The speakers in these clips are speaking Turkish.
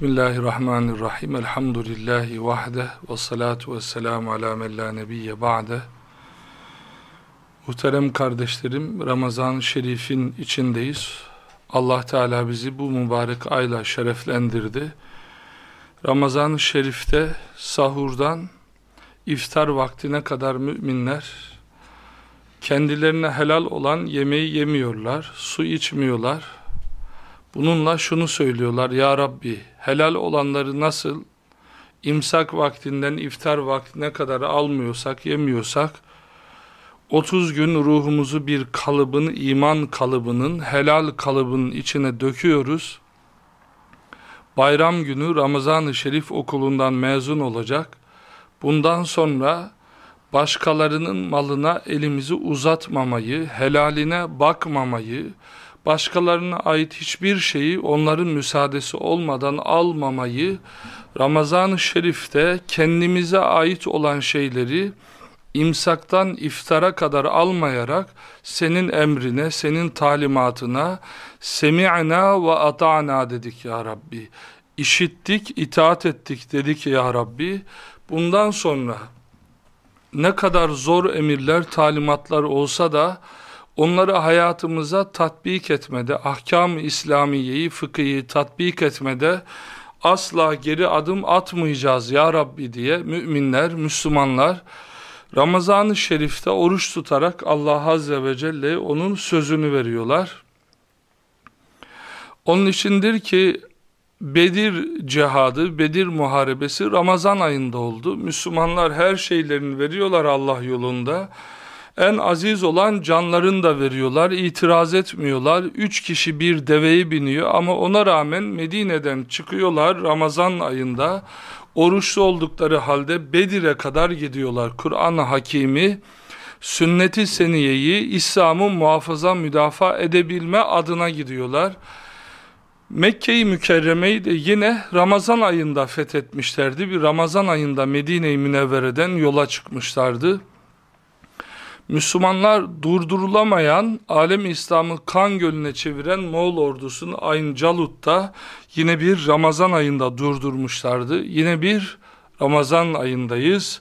Bismillahirrahmanirrahim. Elhamdülillahi vahde ve salatu ve selamu ala men la nebiyye ba'de. Muhterem kardeşlerim, Ramazan-ı Şerif'in içindeyiz. Allah Teala bizi bu mübarek ayla şereflendirdi. Ramazan-ı Şerif'te sahurdan iftar vaktine kadar müminler kendilerine helal olan yemeği yemiyorlar, su içmiyorlar. Bununla şunu söylüyorlar, Ya Rabbi helal olanları nasıl imsak vaktinden iftar vaktine kadar almıyorsak, yemiyorsak, 30 gün ruhumuzu bir kalıbın, iman kalıbının, helal kalıbının içine döküyoruz. Bayram günü Ramazan-ı Şerif okulundan mezun olacak. Bundan sonra başkalarının malına elimizi uzatmamayı, helaline bakmamayı, başkalarına ait hiçbir şeyi onların müsaadesi olmadan almamayı, Ramazan-ı Şerif'te kendimize ait olan şeyleri imsaktan iftara kadar almayarak senin emrine, senin talimatına semi'na ve ata'na dedik ya Rabbi. İşittik, itaat ettik dedik ya Rabbi. Bundan sonra ne kadar zor emirler, talimatlar olsa da onları hayatımıza tatbik etmede, ahkam-ı İslamiye'yi, fıkıyı tatbik etmede asla geri adım atmayacağız ya Rabbi diye müminler, Müslümanlar Ramazan-ı Şerif'te oruç tutarak Allah Azze ve Celle onun sözünü veriyorlar. Onun içindir ki Bedir cihadı, Bedir muharebesi Ramazan ayında oldu. Müslümanlar her şeylerini veriyorlar Allah yolunda. En aziz olan canlarını da veriyorlar, itiraz etmiyorlar. Üç kişi bir deveyi biniyor ama ona rağmen Medine'den çıkıyorlar Ramazan ayında. Oruçlu oldukları halde Bedir'e kadar gidiyorlar. Kur'an-ı Hakimi, sünnet-i seniyeyi, İslam'ı muhafaza müdafaa edebilme adına gidiyorlar. Mekke-i Mükerreme'yi de yine Ramazan ayında fethetmişlerdi. Bir Ramazan ayında Medine-i Münevvere'den yola çıkmışlardı. Müslümanlar durdurulamayan, alem İslam'ı kan gölüne çeviren Moğol ordusunu Ayn Calut'ta yine bir Ramazan ayında durdurmuşlardı. Yine bir Ramazan ayındayız.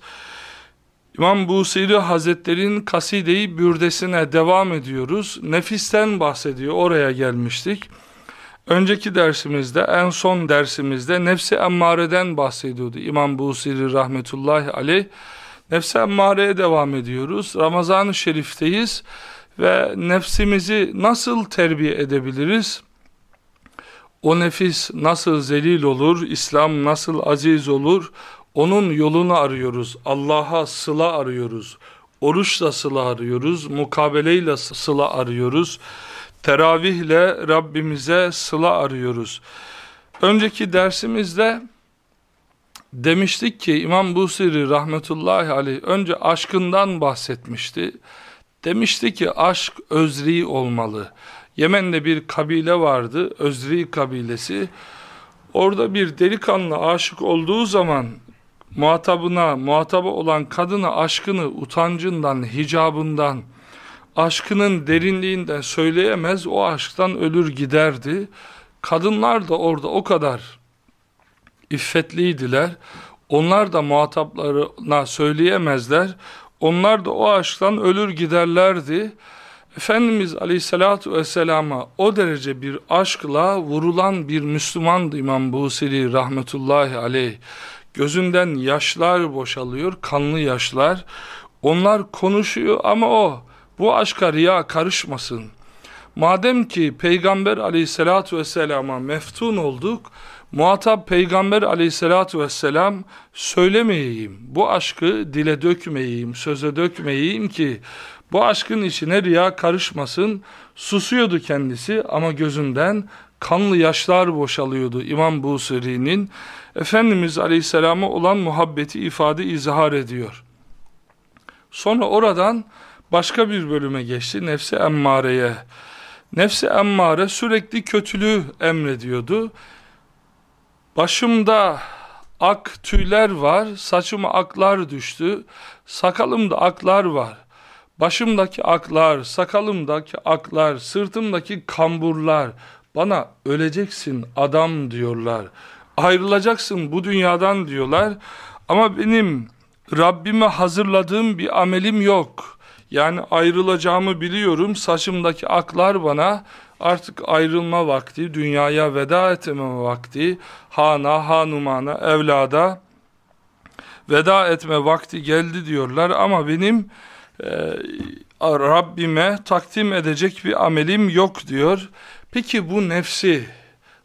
İmam Busiri Hazretleri'nin Kaside-i Bürdesine devam ediyoruz. Nefisten bahsediyor, oraya gelmiştik. Önceki dersimizde, en son dersimizde nefsi emmareden bahsediyordu İmam Busiri rahmetullahi aleyh. Nefsi emmareye devam ediyoruz. Ramazan-ı Şerif'teyiz ve nefsimizi nasıl terbiye edebiliriz? O nefis nasıl zelil olur? İslam nasıl aziz olur? Onun yolunu arıyoruz. Allah'a sıla arıyoruz. Oruçla sıla arıyoruz. Mukabeleyle sıla arıyoruz. Teravihle Rabbimize sıla arıyoruz. Önceki dersimizde demiştik ki İmam Busiri rahmetullahi aleyh önce aşkından bahsetmişti. Demişti ki aşk özri olmalı. Yemen'de bir kabile vardı, Özri kabilesi. Orada bir delikanlı aşık olduğu zaman muhatabına, muhatabı olan kadına aşkını utancından, hicabından, aşkının derinliğinden söyleyemez, o aşktan ölür giderdi. Kadınlar da orada o kadar iffetliydiler. Onlar da muhataplarına söyleyemezler. Onlar da o aşktan ölür giderlerdi. Efendimiz Aleyhisselatü Vesselam'a o derece bir aşkla vurulan bir Müslümandı İmam Busiri rahmetullahi aleyh. Gözünden yaşlar boşalıyor, kanlı yaşlar. Onlar konuşuyor ama o bu aşka riya karışmasın. Madem ki Peygamber aleyhissalatü vesselama meftun olduk, muhatap Peygamber aleyhissalatü vesselam söylemeyeyim, bu aşkı dile dökmeyeyim, söze dökmeyeyim ki bu aşkın içine riya karışmasın. Susuyordu kendisi ama gözünden kanlı yaşlar boşalıyordu İmam Busiri'nin. Efendimiz aleyhisselama olan muhabbeti ifade izhar ediyor. Sonra oradan başka bir bölüme geçti. Nefsi emmareye. Nefsi emmare sürekli kötülüğü emrediyordu. Başımda ak tüyler var, saçıma aklar düştü, sakalımda aklar var. Başımdaki aklar, sakalımdaki aklar, sırtımdaki kamburlar bana öleceksin adam diyorlar. Ayrılacaksın bu dünyadan diyorlar. Ama benim Rabbime hazırladığım bir amelim yok. Yani ayrılacağımı biliyorum. Saçımdaki aklar bana artık ayrılma vakti, dünyaya veda etme vakti, hana, hanumana, evlada veda etme vakti geldi diyorlar. Ama benim e, Rabbime takdim edecek bir amelim yok diyor. Peki bu nefsi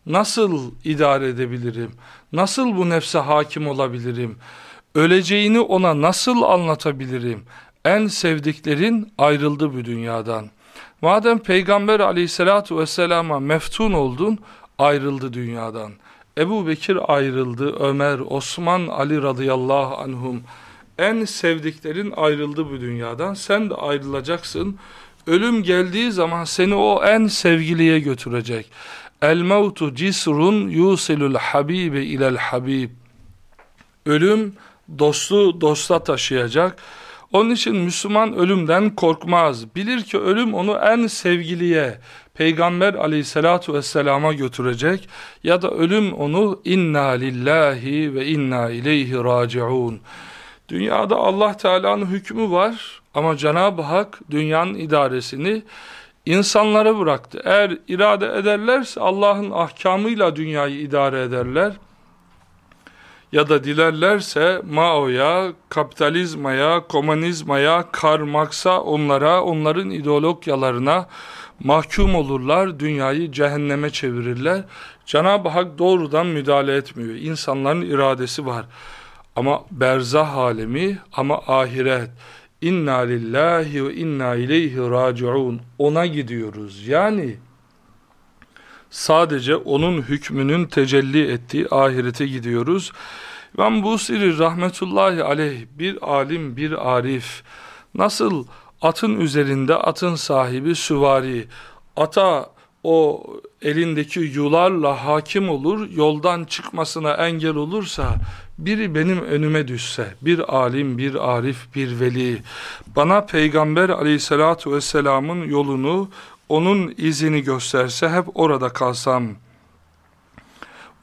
nasıl idare edebilirim? Nasıl bu nefse hakim olabilirim? Öleceğini ona nasıl anlatabilirim? En sevdiklerin ayrıldı bu dünyadan. Madem Peygamber aleyhissalatu vesselama meftun oldun, ayrıldı dünyadan. Ebu Bekir ayrıldı, Ömer, Osman, Ali radıyallahu anhum. En sevdiklerin ayrıldı bu dünyadan. Sen de ayrılacaksın. Ölüm geldiği zaman seni o en sevgiliye götürecek. El mevtu cisrun yusilul habibe ilel habib. Ölüm dostu dosta taşıyacak. Onun için Müslüman ölümden korkmaz. Bilir ki ölüm onu en sevgiliye, Peygamber aleyhissalatu vesselama götürecek. Ya da ölüm onu inna lillahi ve inna ileyhi raciun. Dünyada Allah Teala'nın hükmü var ama Cenab-ı Hak dünyanın idaresini insanlara bıraktı. Eğer irade ederlerse Allah'ın ahkamıyla dünyayı idare ederler ya da dilerlerse Mao'ya, kapitalizmaya, komünizmaya, Karl Marx'a, onlara, onların ideologyalarına mahkum olurlar, dünyayı cehenneme çevirirler. Cenab-ı Hak doğrudan müdahale etmiyor. İnsanların iradesi var. Ama berzah alemi, ama ahiret. İnna lillahi ve inna ileyhi raciun. Ona gidiyoruz. Yani sadece onun hükmünün tecelli ettiği ahirete gidiyoruz. İmam Busiri rahmetullahi aleyh bir alim bir arif nasıl atın üzerinde atın sahibi süvari ata o elindeki yularla hakim olur yoldan çıkmasına engel olursa biri benim önüme düşse bir alim bir arif bir veli bana peygamber aleyhissalatu vesselamın yolunu onun izini gösterse hep orada kalsam.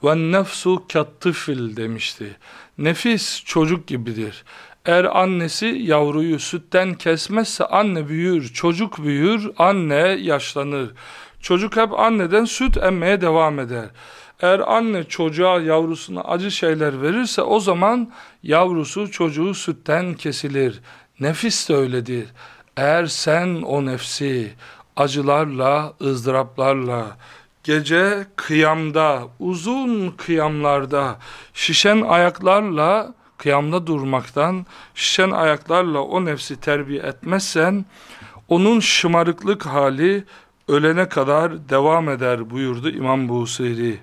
Ve nefsu kattıfil demişti. Nefis çocuk gibidir. Eğer annesi yavruyu sütten kesmezse anne büyür, çocuk büyür, anne yaşlanır. Çocuk hep anneden süt emmeye devam eder. Eğer anne çocuğa yavrusuna acı şeyler verirse o zaman yavrusu çocuğu sütten kesilir. Nefis de öyledir. Eğer sen o nefsi acılarla, ızdıraplarla, gece kıyamda, uzun kıyamlarda, şişen ayaklarla, kıyamda durmaktan, şişen ayaklarla o nefsi terbiye etmezsen, onun şımarıklık hali ölene kadar devam eder buyurdu İmam Busiri.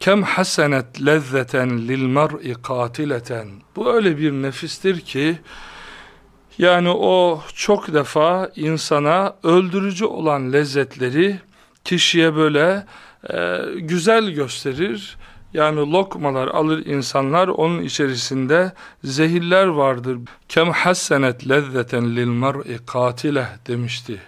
Kem hasenet lezzeten lil mer'i katileten. Bu öyle bir nefistir ki, yani o çok defa insana öldürücü olan lezzetleri kişiye böyle e, güzel gösterir. Yani lokmalar alır insanlar onun içerisinde zehirler vardır. Kem hassenet lezzeten lil mer'i katile demişti.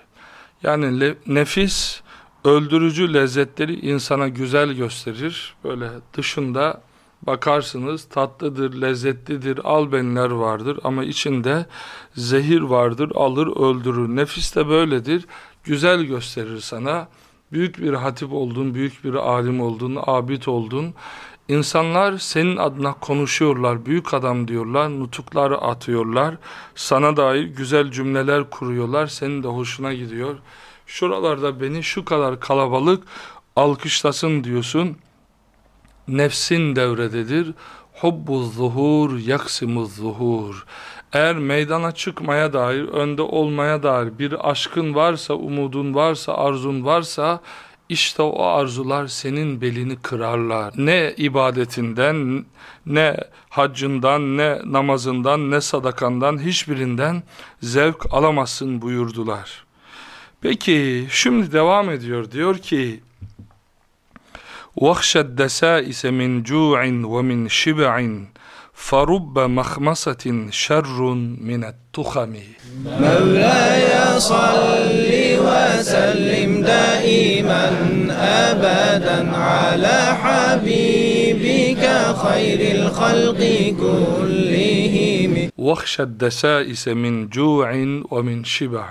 Yani nefis öldürücü lezzetleri insana güzel gösterir. Böyle dışında Bakarsınız tatlıdır, lezzetlidir, albenler vardır ama içinde zehir vardır, alır öldürür. Nefis de böyledir, güzel gösterir sana. Büyük bir hatip oldun, büyük bir alim oldun, abid oldun. İnsanlar senin adına konuşuyorlar, büyük adam diyorlar, nutuklar atıyorlar. Sana dair güzel cümleler kuruyorlar, senin de hoşuna gidiyor. Şuralarda beni şu kadar kalabalık alkışlasın diyorsun nefsin devrededir. Hubbu zuhur yaksimu zuhur. Eğer meydana çıkmaya dair, önde olmaya dair bir aşkın varsa, umudun varsa, arzun varsa işte o arzular senin belini kırarlar. Ne ibadetinden, ne haccından, ne namazından, ne sadakandan hiçbirinden zevk alamazsın buyurdular. Peki şimdi devam ediyor diyor ki وَخْشَ الدَّسَائِسَ مِنْ جُوعٍ وَمِنْ شِبَعٍ فرب مخمصة شر من التخم. مولاي صل وسلم دائما أبدا على حبيبك خير الخلق كلهم. واخشى الدسائس من جوع ومن شبع.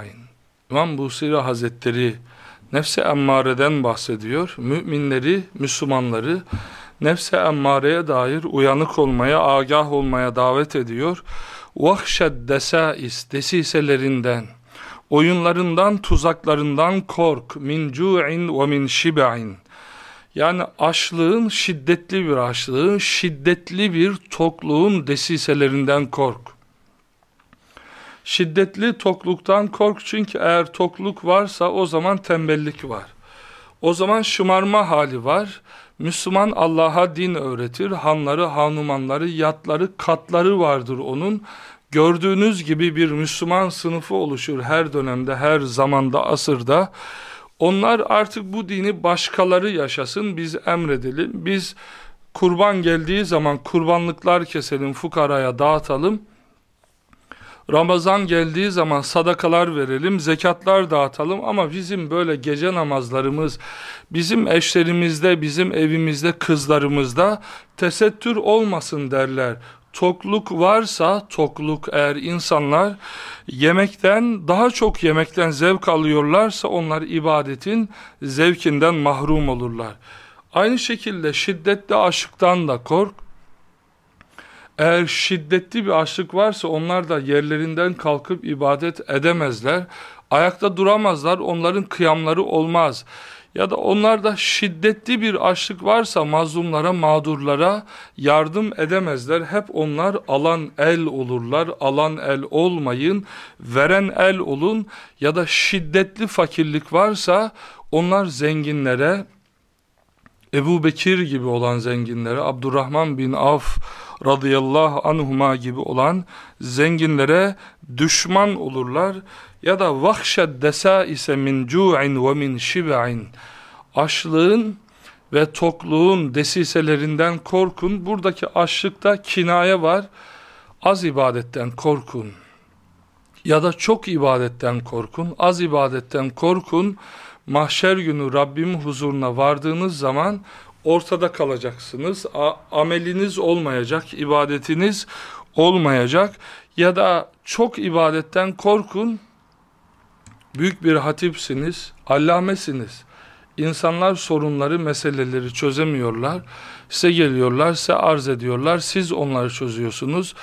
İmam Busiri Hazretleri nefse emmareden bahsediyor. Müminleri, Müslümanları nefse emmareye dair uyanık olmaya, agah olmaya davet ediyor. Vahşed desais, desiselerinden, oyunlarından, tuzaklarından kork, min cu'in ve min şib'in. Yani açlığın, şiddetli bir açlığın, şiddetli bir tokluğun desiselerinden kork. Şiddetli tokluktan kork çünkü eğer tokluk varsa o zaman tembellik var. O zaman şımarma hali var. Müslüman Allah'a din öğretir. Hanları, hanumanları, yatları, katları vardır onun. Gördüğünüz gibi bir Müslüman sınıfı oluşur her dönemde, her zamanda, asırda. Onlar artık bu dini başkaları yaşasın, biz emredelim. Biz kurban geldiği zaman kurbanlıklar keselim, fukaraya dağıtalım. Ramazan geldiği zaman sadakalar verelim, zekatlar dağıtalım ama bizim böyle gece namazlarımız, bizim eşlerimizde, bizim evimizde, kızlarımızda tesettür olmasın derler. Tokluk varsa, tokluk eğer insanlar yemekten, daha çok yemekten zevk alıyorlarsa onlar ibadetin zevkinden mahrum olurlar. Aynı şekilde şiddetli aşıktan da kork, eğer şiddetli bir açlık varsa onlar da yerlerinden kalkıp ibadet edemezler. Ayakta duramazlar, onların kıyamları olmaz. Ya da onlarda şiddetli bir açlık varsa mazlumlara, mağdurlara yardım edemezler. Hep onlar alan el olurlar. Alan el olmayın, veren el olun. Ya da şiddetli fakirlik varsa onlar zenginlere, Ebu Bekir gibi olan zenginlere, Abdurrahman bin Af radıyallahu anhuma gibi olan zenginlere düşman olurlar ya da vahşed desa ise min cu'in ve min şib'in açlığın ve tokluğun desiselerinden korkun. Buradaki açlıkta kinaye var. Az ibadetten korkun. Ya da çok ibadetten korkun. Az ibadetten korkun. Mahşer günü Rabbim huzuruna vardığınız zaman ortada kalacaksınız. A ameliniz olmayacak, ibadetiniz olmayacak ya da çok ibadetten korkun. Büyük bir hatipsiniz, allamesiniz. İnsanlar sorunları, meseleleri çözemiyorlar. Size geliyorlar, size arz ediyorlar. Siz onları çözüyorsunuz.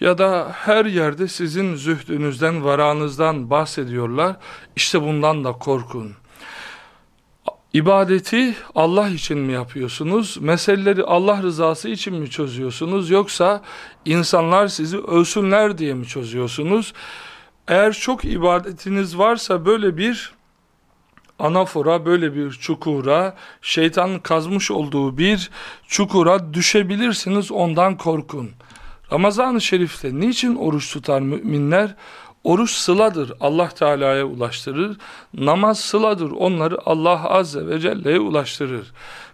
Ya da her yerde sizin zühdünüzden, varanızdan bahsediyorlar. İşte bundan da korkun. İbadeti Allah için mi yapıyorsunuz? Meseleleri Allah rızası için mi çözüyorsunuz? Yoksa insanlar sizi ölsünler diye mi çözüyorsunuz? Eğer çok ibadetiniz varsa böyle bir anafora, böyle bir çukura, şeytan kazmış olduğu bir çukura düşebilirsiniz ondan korkun. Ramazan-ı Şerif'te niçin oruç tutar müminler? Oruç sıladır, Allah Teala'ya ulaştırır. Namaz sıladır, onları Allah Azze ve Celle'ye ulaştırır.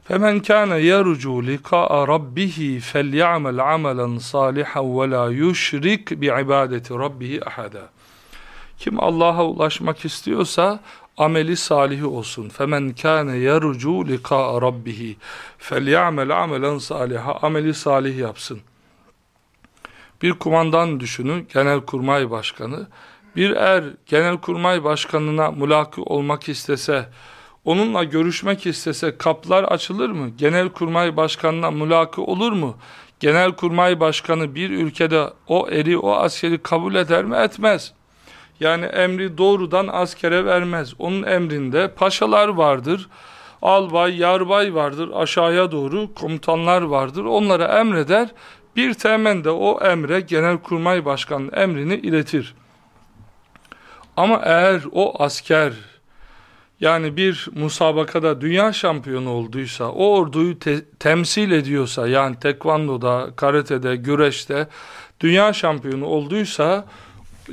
فَمَنْ كَانَ يَرُجُوا لِقَاءَ رَبِّهِ فَلْيَعْمَلْ عَمَلًا صَالِحًا وَلَا يُشْرِكْ بِعِبَادَةِ رَبِّهِ أَحَدًا Kim Allah'a ulaşmak istiyorsa ameli salihi olsun. فَمَنْ كَانَ يَرُجُوا لِقَاءَ رَبِّهِ فَلْيَعْمَلْ عَمَلًا صَالِحًا Ameli salih yapsın. Bir kumandan düşünün, genelkurmay başkanı. Bir er genelkurmay başkanına mülaki olmak istese, onunla görüşmek istese kaplar açılır mı? Genelkurmay başkanına mülaki olur mu? Genelkurmay başkanı bir ülkede o eri, o askeri kabul eder mi? Etmez. Yani emri doğrudan askere vermez. Onun emrinde paşalar vardır, albay, yarbay vardır, aşağıya doğru komutanlar vardır. Onlara emreder bir temen de o emre genelkurmay başkanının emrini iletir. Ama eğer o asker yani bir musabakada dünya şampiyonu olduysa, o orduyu te temsil ediyorsa, yani tekvandoda, karatede, güreşte dünya şampiyonu olduysa,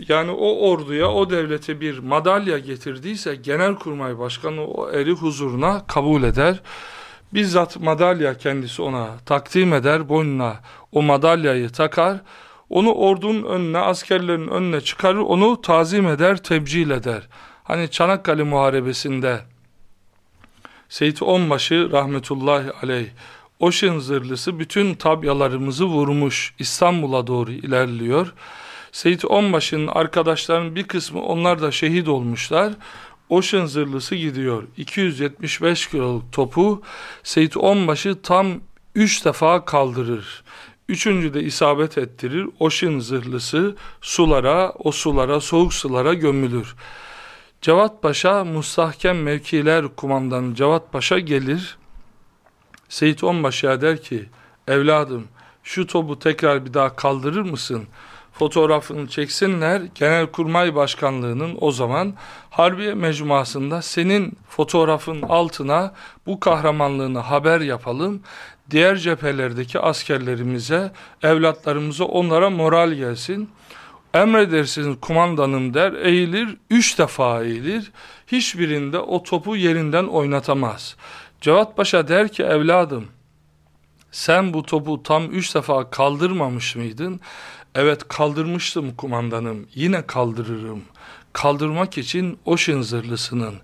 yani o orduya, o devlete bir madalya getirdiyse, Genelkurmay Başkanı o eri huzuruna kabul eder. Bizzat madalya kendisi ona takdim eder, boynuna o madalyayı takar, onu ordunun önüne, askerlerin önüne çıkarır, onu tazim eder, tebcil eder. Hani Çanakkale Muharebesi'nde Seyit Onbaşı rahmetullahi aleyh Oşin zırhlısı bütün tabyalarımızı vurmuş İstanbul'a doğru ilerliyor. Seyit Onbaşı'nın arkadaşlarının bir kısmı onlar da şehit olmuşlar. Oşin zırhlısı gidiyor. 275 kiloluk topu Seyit Onbaşı tam 3 defa kaldırır. Üçüncü de isabet ettirir. Oşin zırhlısı sulara, o sulara, soğuk sulara gömülür. Cevat Paşa Mustahkem Mevkiler Kumandanı Cevat Paşa gelir. Seyit Onbaşı'ya der ki evladım şu topu tekrar bir daha kaldırır mısın? Fotoğrafını çeksinler. Genelkurmay Başkanlığı'nın o zaman Harbiye Mecmuası'nda senin fotoğrafın altına bu kahramanlığını haber yapalım. Diğer cephelerdeki askerlerimize, evlatlarımıza onlara moral gelsin. Emredersiniz kumandanım der, eğilir, üç defa eğilir. Hiçbirinde o topu yerinden oynatamaz. Cevat Paşa der ki evladım, sen bu topu tam üç defa kaldırmamış mıydın? Evet kaldırmıştım kumandanım, yine kaldırırım. Kaldırmak için Oşin zırhlısının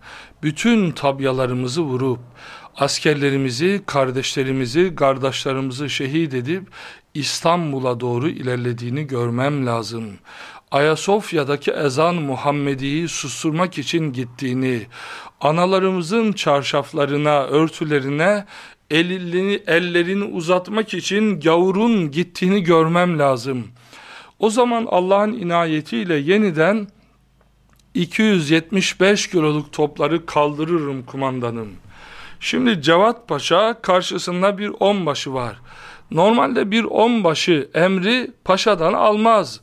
bütün tabyalarımızı vurup, askerlerimizi, kardeşlerimizi, kardeşlerimizi şehit edip İstanbul'a doğru ilerlediğini görmem lazım. Ayasofya'daki ezan Muhammedi'yi susturmak için gittiğini, analarımızın çarşaflarına, örtülerine elini, ellerini uzatmak için gavurun gittiğini görmem lazım. O zaman Allah'ın inayetiyle yeniden 275 kiloluk topları kaldırırım kumandanım. Şimdi Cevat Paşa karşısında bir onbaşı var. Normalde bir onbaşı emri paşadan almaz.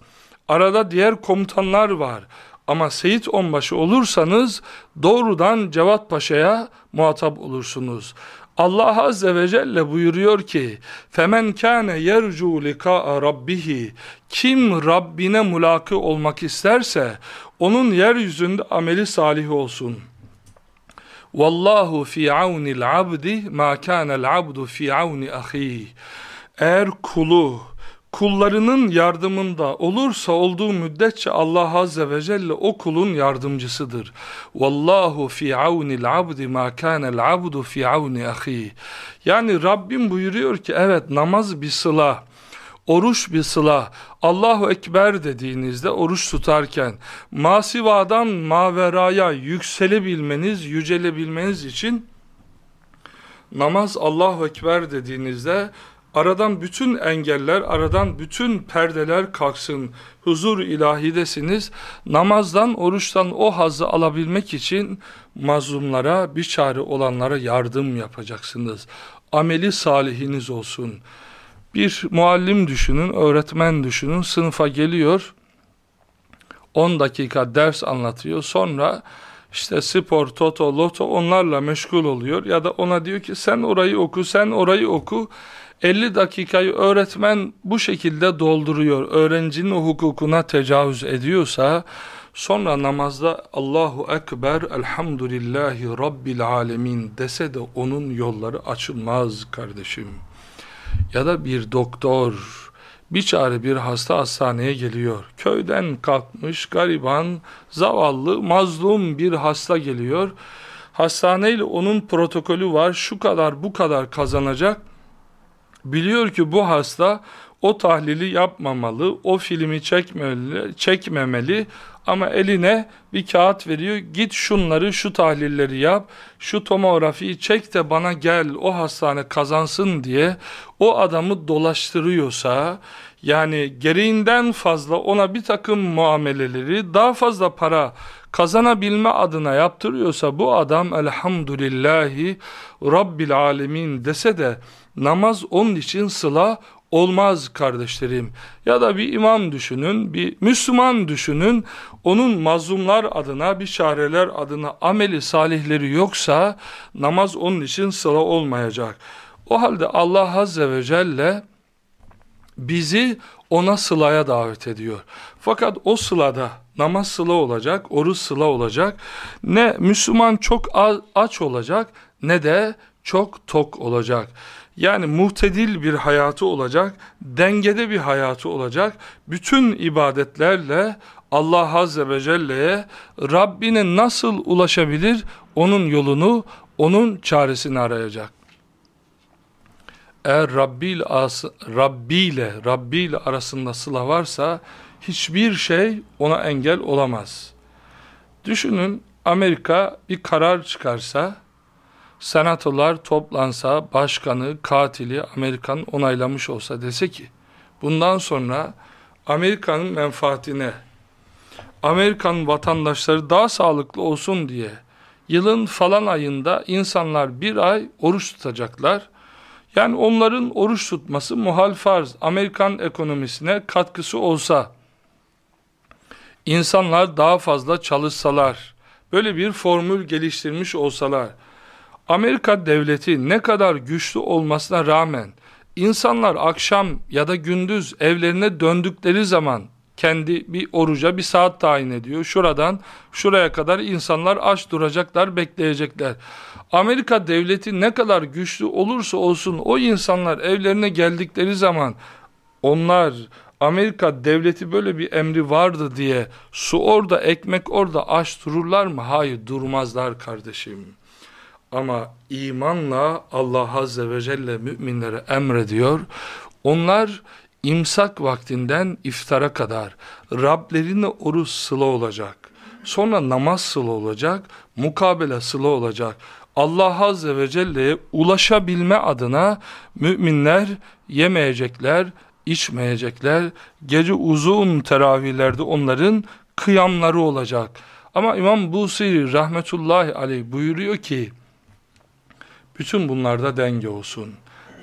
Arada diğer komutanlar var. Ama Seyit Onbaşı olursanız doğrudan Cevat Paşa'ya muhatap olursunuz. Allah Azze ve Celle buyuruyor ki فَمَنْ كَانَ يَرْجُوا لِقَاءَ رَبِّهِ Kim Rabbine mulakı olmak isterse onun yeryüzünde ameli salih olsun. Vallahu fi aunil abdi ma kana'l abdu fi auni ahihi. Eğer kulu kullarının yardımında olursa olduğu müddetçe Allah Azze ve Celle o kulun yardımcısıdır. Vallahu fi aunil abdi ma kana'l abdu fi auni ahihi. Yani Rabbim buyuruyor ki evet namaz bir sıla. Oruç bir sıla. Allahu Ekber dediğinizde oruç tutarken masivadan maveraya yükselebilmeniz, yücelebilmeniz için namaz Allahu Ekber dediğinizde aradan bütün engeller, aradan bütün perdeler kalksın. Huzur ilahidesiniz. Namazdan, oruçtan o hazı alabilmek için mazlumlara, bir çare olanlara yardım yapacaksınız. Ameli salihiniz olsun. Bir muallim düşünün, öğretmen düşünün, sınıfa geliyor, 10 dakika ders anlatıyor, sonra işte spor, toto, loto onlarla meşgul oluyor ya da ona diyor ki sen orayı oku, sen orayı oku. 50 dakikayı öğretmen bu şekilde dolduruyor. Öğrencinin hukukuna tecavüz ediyorsa sonra namazda Allahu Ekber, Elhamdülillahi Rabbil Alemin dese de onun yolları açılmaz kardeşim ya da bir doktor bir çare bir hasta hastaneye geliyor. Köyden kalkmış gariban, zavallı, mazlum bir hasta geliyor. Hastaneyle onun protokolü var. Şu kadar bu kadar kazanacak. Biliyor ki bu hasta o tahlili yapmamalı, o filmi çekmemeli, çekmemeli ama eline bir kağıt veriyor. Git şunları, şu tahlilleri yap, şu tomografiyi çek de bana gel, o hastane kazansın diye o adamı dolaştırıyorsa, yani gereğinden fazla ona bir takım muameleleri, daha fazla para kazanabilme adına yaptırıyorsa bu adam elhamdülillahi Rabbil alemin dese de namaz onun için sıla olmaz kardeşlerim. Ya da bir imam düşünün, bir Müslüman düşünün, onun mazlumlar adına, bir çareler adına ameli salihleri yoksa namaz onun için sıla olmayacak. O halde Allah Azze ve Celle bizi ona sılaya davet ediyor. Fakat o sılada namaz sıla olacak, oruç sıla olacak. Ne Müslüman çok aç olacak ne de çok tok olacak. Yani muhtedil bir hayatı olacak, dengede bir hayatı olacak. Bütün ibadetlerle Allah Azze ve Celle'ye Rabbine nasıl ulaşabilir? Onun yolunu, onun çaresini arayacak. Eğer Rabbi ile, Rabbi ile, Rabbi ile arasında sıla varsa hiçbir şey ona engel olamaz. Düşünün Amerika bir karar çıkarsa, senatolar toplansa, başkanı, katili Amerikan onaylamış olsa dese ki, bundan sonra Amerika'nın menfaatine, Amerikan vatandaşları daha sağlıklı olsun diye, yılın falan ayında insanlar bir ay oruç tutacaklar, yani onların oruç tutması muhal farz, Amerikan ekonomisine katkısı olsa, insanlar daha fazla çalışsalar, böyle bir formül geliştirmiş olsalar, Amerika devleti ne kadar güçlü olmasına rağmen, insanlar akşam ya da gündüz evlerine döndükleri zaman, kendi bir oruca bir saat tayin ediyor. Şuradan şuraya kadar insanlar aç duracaklar, bekleyecekler. Amerika devleti ne kadar güçlü olursa olsun o insanlar evlerine geldikleri zaman onlar Amerika devleti böyle bir emri vardı diye su orada ekmek orada aç dururlar mı? Hayır durmazlar kardeşim. Ama imanla Allah Azze ve Celle müminlere emrediyor. Onlar imsak vaktinden iftara kadar Rablerine oruç sıla olacak. Sonra namaz sıla olacak, mukabele sıla olacak. Allah Azze ve Celle'ye ulaşabilme adına müminler yemeyecekler, içmeyecekler. Gece uzun teravihlerde onların kıyamları olacak. Ama İmam Busiri rahmetullahi aleyh buyuruyor ki, bütün bunlarda denge olsun.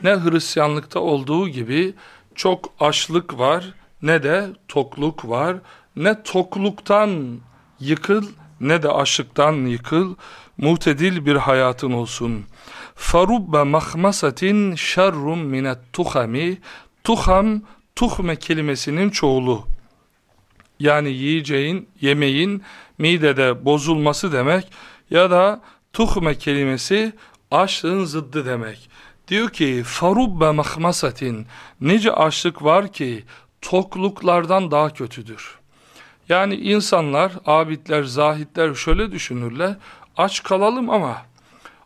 Ne Hristiyanlıkta olduğu gibi çok açlık var, ne de tokluk var. Ne tokluktan yıkıl, ne de açlıktan yıkıl muhtedil bir hayatın olsun. Farubbe mahmasatin şerrum minet tuhami tuham tuhme kelimesinin çoğulu. Yani yiyeceğin, yemeğin midede bozulması demek ya da tuhme kelimesi açlığın zıddı demek. Diyor ki farubbe mahmasatin nice açlık var ki tokluklardan daha kötüdür. Yani insanlar, abidler, zahitler şöyle düşünürler aç kalalım ama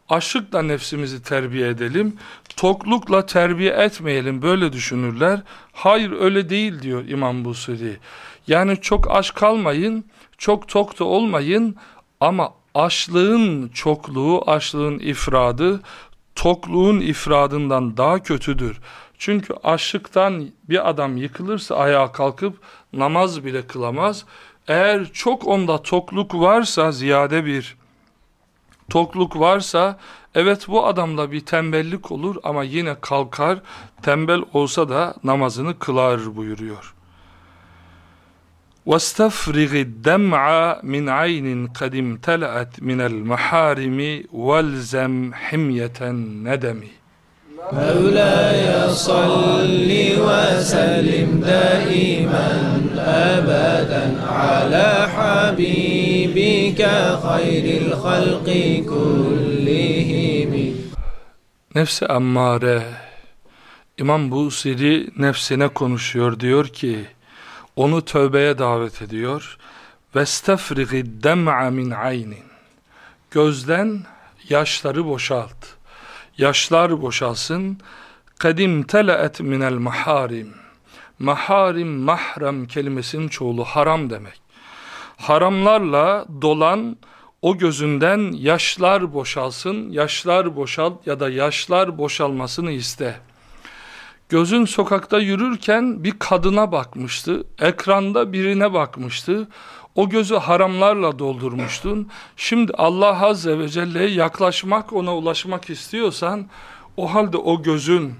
açlıkla nefsimizi terbiye edelim, toklukla terbiye etmeyelim böyle düşünürler. Hayır öyle değil diyor İmam Busiri. Yani çok aç kalmayın, çok tok da olmayın ama açlığın çokluğu, açlığın ifradı, tokluğun ifradından daha kötüdür. Çünkü açlıktan bir adam yıkılırsa ayağa kalkıp namaz bile kılamaz. Eğer çok onda tokluk varsa ziyade bir tokluk varsa evet bu adamda bir tembellik olur ama yine kalkar tembel olsa da namazını kılar buyuruyor. وَاسْتَفْرِغِ الدَّمْعَ مِنْ عَيْنٍ قَدْ امْتَلَأَتْ مِنَ الْمَحَارِمِ وَالْزَمْ حِمْيَةً النَّدَمِ مولاي صل وسلم دائما أبدا على حبيبك خير الخلق كلهم Nefsi ammare İmam Busiri nefsine konuşuyor diyor ki onu tövbeye davet ediyor vestefrigi dem'a min aynin gözden yaşları boşalt yaşlar boşalsın. Kadim teleet minel maharim. Maharim, mahrem kelimesinin çoğulu haram demek. Haramlarla dolan o gözünden yaşlar boşalsın, yaşlar boşalt ya da yaşlar boşalmasını iste. Gözün sokakta yürürken bir kadına bakmıştı, ekranda birine bakmıştı, o gözü haramlarla doldurmuştun. Şimdi Allah Azze ve Celle'ye yaklaşmak, ona ulaşmak istiyorsan O halde o gözün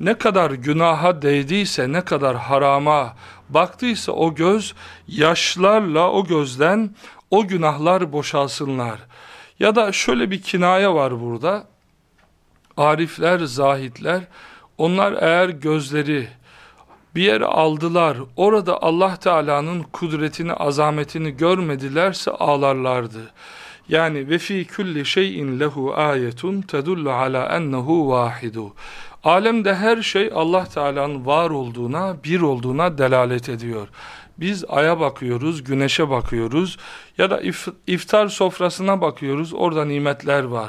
ne kadar günaha değdiyse, ne kadar harama baktıysa o göz, yaşlarla o gözden o günahlar boşalsınlar. Ya da şöyle bir kinaye var burada. Arifler, zahitler, onlar eğer gözleri bir yere aldılar, orada Allah Teala'nın kudretini, azametini görmedilerse ağlarlardı. Yani ve fi kulli şeyin lehu ayetun tedullu ala ennehu vahidu. Alemde her şey Allah Teala'nın var olduğuna, bir olduğuna delalet ediyor. Biz aya bakıyoruz, güneşe bakıyoruz ya da if iftar sofrasına bakıyoruz, orada nimetler var.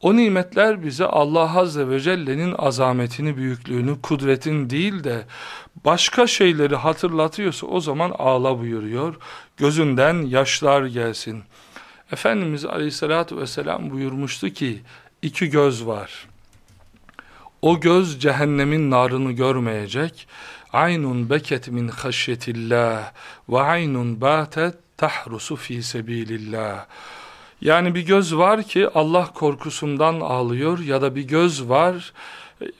O nimetler bize Allah Azze ve Celle'nin azametini, büyüklüğünü, kudretin değil de başka şeyleri hatırlatıyorsa o zaman ağla buyuruyor. Gözünden yaşlar gelsin. Efendimiz Aleyhisselatü Vesselam buyurmuştu ki iki göz var. O göz cehennemin narını görmeyecek. Aynun beket min haşyetillah ve aynun batet tahrusu fi sebilillah. Yani bir göz var ki Allah korkusundan ağlıyor ya da bir göz var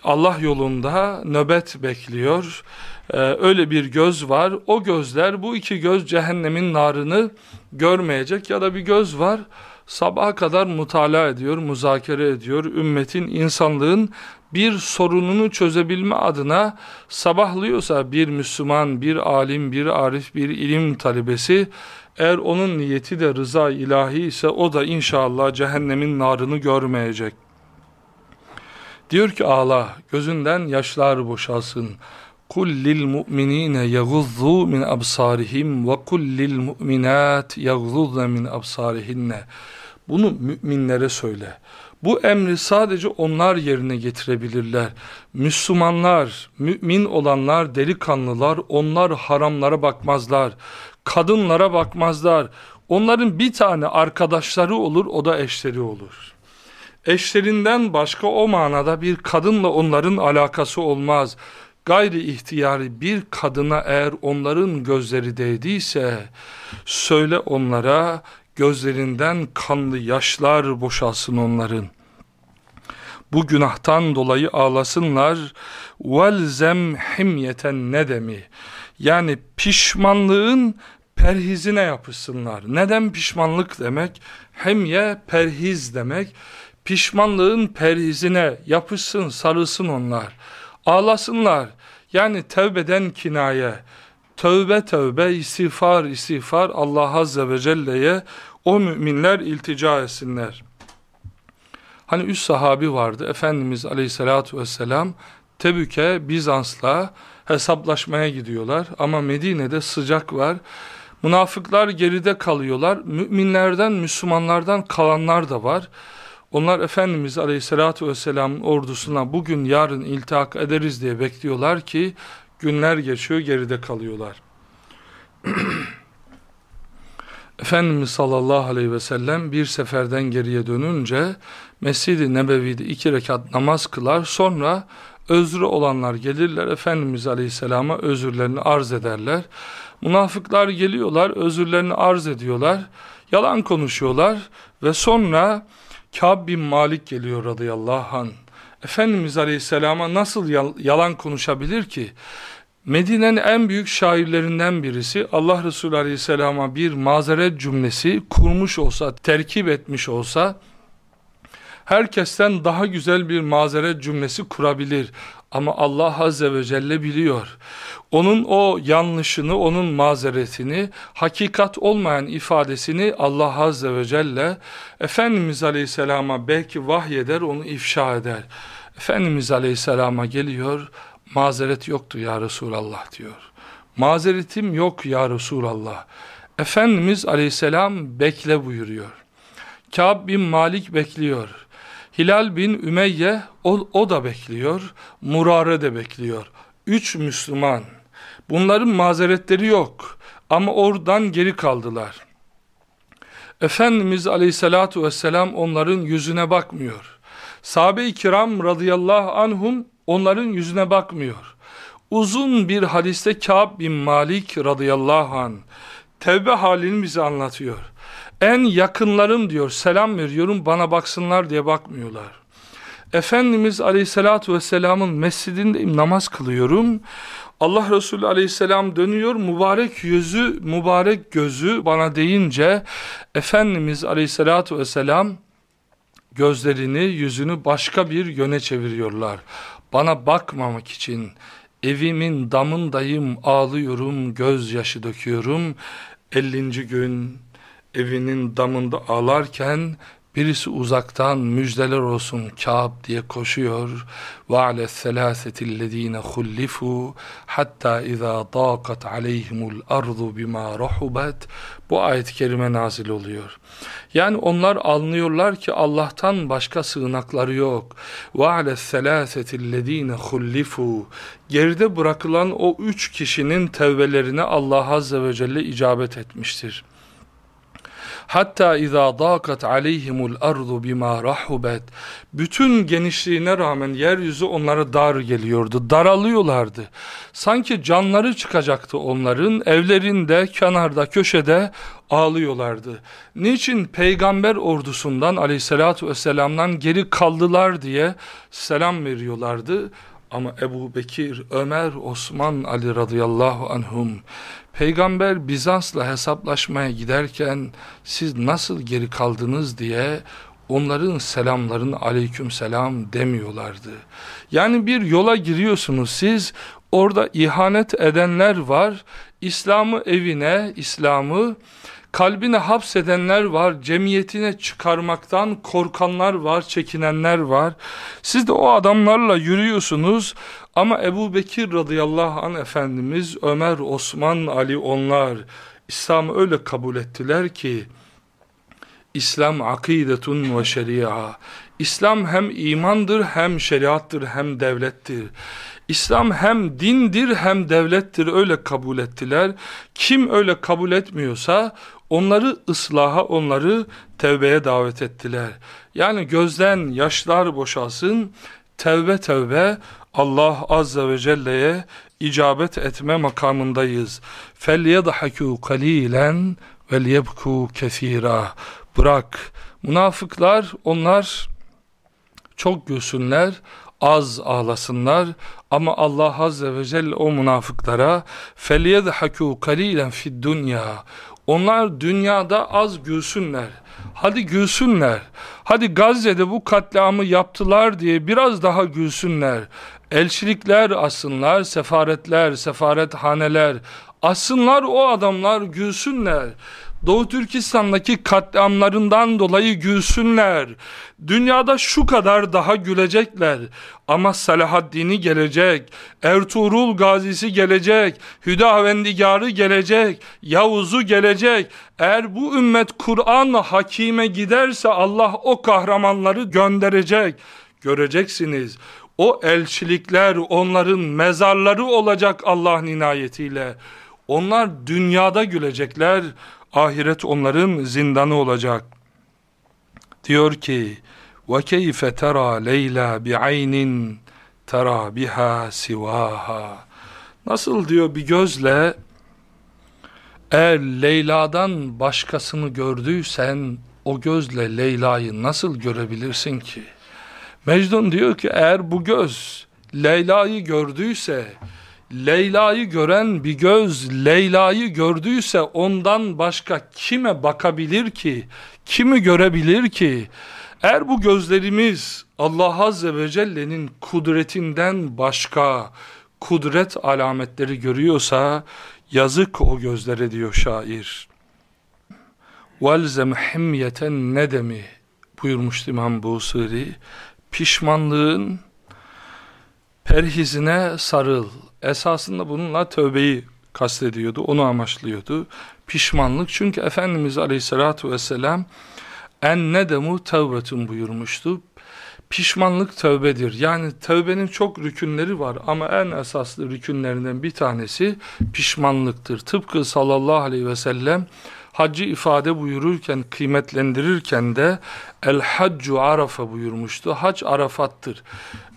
Allah yolunda nöbet bekliyor. Ee, öyle bir göz var. O gözler bu iki göz cehennemin narını görmeyecek ya da bir göz var sabaha kadar mutala ediyor, muzakere ediyor. Ümmetin, insanlığın bir sorununu çözebilme adına sabahlıyorsa bir Müslüman, bir alim, bir arif, bir ilim talebesi eğer onun niyeti de rıza ilahi ise o da inşallah cehennemin narını görmeyecek. Diyor ki ağla, gözünden yaşlar boşalsın. Yaguzzu min absarihim ve kul lil mu'minat yagzuzzna min absarihinne. Bunu müminlere söyle. Bu emri sadece onlar yerine getirebilirler. Müslümanlar, mümin olanlar, delikanlılar, onlar haramlara bakmazlar. Kadınlara bakmazlar. Onların bir tane arkadaşları olur, o da eşleri olur. Eşlerinden başka o manada bir kadınla onların alakası olmaz. Gayri ihtiyari bir kadına eğer onların gözleri değdiyse, söyle onlara gözlerinden kanlı yaşlar boşalsın onların. Bu günahtan dolayı ağlasınlar. Velzem himyeten nedemi. Yani pişmanlığın perhizine yapışsınlar. Neden pişmanlık demek? Hemye perhiz demek. Pişmanlığın perhizine yapışsın, sarılsın onlar. Ağlasınlar. Yani tevbeden kinaye. Tövbe tövbe, istiğfar istiğfar Allah Azze ve Celle'ye o müminler iltica etsinler. Hani üç sahabi vardı. Efendimiz Aleyhisselatü Vesselam Tebük'e Bizans'la hesaplaşmaya gidiyorlar. Ama Medine'de sıcak var. Münafıklar geride kalıyorlar. Müminlerden, Müslümanlardan kalanlar da var. Onlar Efendimiz Aleyhisselatü Vesselam'ın ordusuna bugün yarın iltihak ederiz diye bekliyorlar ki günler geçiyor geride kalıyorlar. Efendimiz sallallahu aleyhi ve sellem bir seferden geriye dönünce Mescid-i Nebevi'de iki rekat namaz kılar sonra özrü olanlar gelirler Efendimiz aleyhisselama özürlerini arz ederler. Münafıklar geliyorlar özürlerini arz ediyorlar yalan konuşuyorlar ve sonra Kâb bin Malik geliyor radıyallahu anh. Efendimiz aleyhisselama nasıl yalan konuşabilir ki? Medine'nin en büyük şairlerinden birisi Allah Resulü Aleyhisselam'a bir mazeret cümlesi kurmuş olsa, terkip etmiş olsa herkesten daha güzel bir mazeret cümlesi kurabilir. Ama Allah Azze ve Celle biliyor. Onun o yanlışını, onun mazeretini, hakikat olmayan ifadesini Allah Azze ve Celle Efendimiz Aleyhisselam'a belki vahyeder, onu ifşa eder. Efendimiz Aleyhisselam'a geliyor, mazeret yoktu ya Resulallah diyor. Mazeretim yok ya Resulallah. Efendimiz aleyhisselam bekle buyuruyor. Kâb bin Malik bekliyor. Hilal bin Ümeyye o, o da bekliyor. Murare de bekliyor. Üç Müslüman. Bunların mazeretleri yok. Ama oradan geri kaldılar. Efendimiz aleyhissalatu vesselam onların yüzüne bakmıyor. Sahabe-i kiram radıyallahu anhum onların yüzüne bakmıyor. Uzun bir hadiste Kâb bin Malik radıyallahu an tevbe halini bize anlatıyor. En yakınlarım diyor selam veriyorum bana baksınlar diye bakmıyorlar. Efendimiz Aleyhisselatü Vesselam'ın mescidinde namaz kılıyorum. Allah Resulü Aleyhisselam dönüyor, mübarek yüzü, mübarek gözü bana deyince Efendimiz Aleyhisselatü Vesselam gözlerini, yüzünü başka bir yöne çeviriyorlar. Bana bakmamak için evimin damındayım, ağlıyorum, gözyaşı döküyorum. 50. gün evinin damında ağlarken birisi uzaktan müjdeler olsun Kâb diye koşuyor. Ve ale selâsetillezîne hullifû hatta izâ dâkat aleyhimul ardu bimâ rahubet. Bu ayet-i kerime nazil oluyor. Yani onlar anlıyorlar ki Allah'tan başka sığınakları yok. Ve ale selâsetillezîne hullifû. Geride bırakılan o üç kişinin tevbelerine Allah Azze ve Celle icabet etmiştir. Hatta izâ dâkat aleyhimul ardu bima rahubet. Bütün genişliğine rağmen yeryüzü onlara dar geliyordu. Daralıyorlardı. Sanki canları çıkacaktı onların. Evlerinde, kenarda, köşede ağlıyorlardı. Niçin peygamber ordusundan aleyhissalatü vesselam'dan geri kaldılar diye selam veriyorlardı. Ama Ebu Bekir, Ömer, Osman, Ali radıyallahu anhum Peygamber Bizans'la hesaplaşmaya giderken siz nasıl geri kaldınız diye onların selamlarını aleyküm selam demiyorlardı. Yani bir yola giriyorsunuz siz orada ihanet edenler var. İslam'ı evine, İslam'ı kalbine hapsedenler var, cemiyetine çıkarmaktan korkanlar var, çekinenler var. Siz de o adamlarla yürüyorsunuz ama Ebu Bekir radıyallahu anh Efendimiz, Ömer, Osman, Ali onlar İslam'ı öyle kabul ettiler ki İslam akidetun ve şeria. İslam hem imandır hem şeriattır hem devlettir. İslam hem dindir hem devlettir öyle kabul ettiler. Kim öyle kabul etmiyorsa onları ıslaha, onları tevbeye davet ettiler. Yani gözden yaşlar boşalsın, tevbe tevbe Allah Azze ve Celle'ye icabet etme makamındayız. فَلْيَضْحَكُوا قَلِيلًا وَلْيَبْكُوا كَثِيرًا Bırak. Münafıklar onlar çok gülsünler, az ağlasınlar ama Allah Azze ve Celle o münafıklara فَلْيَضْحَكُوا قَلِيلًا فِي الدُّنْيَا onlar dünyada az gülsünler. Hadi gülsünler. Hadi Gazze'de bu katliamı yaptılar diye biraz daha gülsünler. Elçilikler asınlar, sefaretler, sefarethaneler asınlar o adamlar gülsünler. Doğu Türkistan'daki katliamlarından dolayı gülsünler. Dünyada şu kadar daha gülecekler. Ama Salahaddin'i gelecek, Ertuğrul Gazisi gelecek, Hüdavendigarı gelecek, Yavuz'u gelecek. Eğer bu ümmet Kur'an hakime giderse Allah o kahramanları gönderecek. Göreceksiniz. O elçilikler onların mezarları olacak Allah'ın inayetiyle. Onlar dünyada gülecekler, ahiret onların zindanı olacak. Diyor ki, وَكَيْفَ تَرَى لَيْلَى بِعَيْنٍ تَرَى بِهَا سِوَاهَا Nasıl diyor bir gözle, eğer Leyla'dan başkasını gördüysen, o gözle Leyla'yı nasıl görebilirsin ki? Mecnun diyor ki eğer bu göz Leyla'yı gördüyse, Leyla'yı gören bir göz Leyla'yı gördüyse ondan başka kime bakabilir ki? Kimi görebilir ki? Eğer bu gözlerimiz Allah Azze ve Celle'nin kudretinden başka kudret alametleri görüyorsa yazık o gözlere diyor şair. وَالْزَمْ حِمْيَةً nedemi buyurmuştu İmam Busiri pişmanlığın perhizine sarıl. Esasında bununla tövbeyi kastediyordu, onu amaçlıyordu. Pişmanlık çünkü Efendimiz Aleyhisselatü Vesselam en nedemu tevbetun buyurmuştu. Pişmanlık tövbedir. Yani tövbenin çok rükünleri var ama en esaslı rükünlerinden bir tanesi pişmanlıktır. Tıpkı sallallahu aleyhi ve sellem haccı ifade buyururken, kıymetlendirirken de el haccu arafa buyurmuştu. Hac arafattır.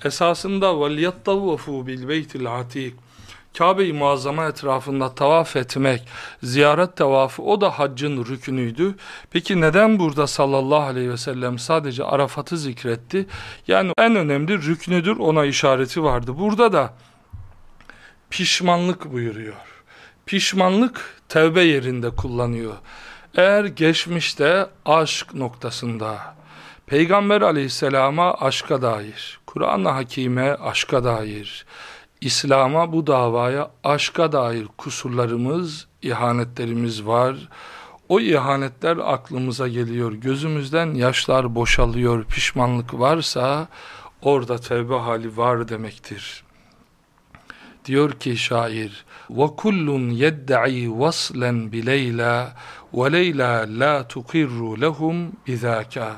Esasında veliyettavvafu bil beytil atik. Kabe-i Muazzama etrafında tavaf etmek, ziyaret tavafı o da haccın rükünüydü. Peki neden burada sallallahu aleyhi ve sellem sadece Arafat'ı zikretti? Yani en önemli rüknüdür ona işareti vardı. Burada da pişmanlık buyuruyor. Pişmanlık tevbe yerinde kullanıyor. Eğer geçmişte aşk noktasında, Peygamber aleyhisselama aşka dair, Kur'an-ı Hakime aşka dair, İslam'a bu davaya aşka dair kusurlarımız, ihanetlerimiz var. O ihanetler aklımıza geliyor, gözümüzden yaşlar boşalıyor, pişmanlık varsa orada tevbe hali var demektir. Diyor ki şair, وَكُلٌّ يَدَّعِي وَصْلًا بِلَيْلَا وَلَيْلَا لَا تُقِرُّ لَهُمْ بِذَاكَ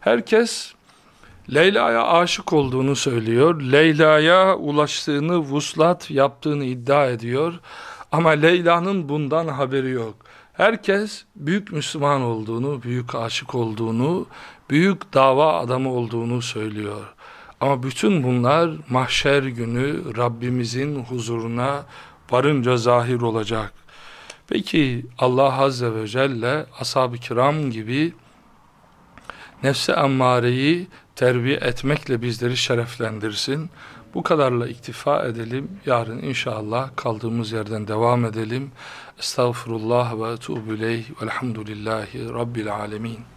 Herkes Leyla'ya aşık olduğunu söylüyor. Leyla'ya ulaştığını, vuslat yaptığını iddia ediyor. Ama Leyla'nın bundan haberi yok. Herkes büyük Müslüman olduğunu, büyük aşık olduğunu, büyük dava adamı olduğunu söylüyor. Ama bütün bunlar mahşer günü Rabbimizin huzuruna varınca zahir olacak. Peki Allah Azze ve Celle ashab-ı kiram gibi nefse ammareyi terbiye etmekle bizleri şereflendirsin. Bu kadarla iktifa edelim. Yarın inşallah kaldığımız yerden devam edelim. Estağfurullah ve etubu ileyh velhamdülillahi rabbil alemin.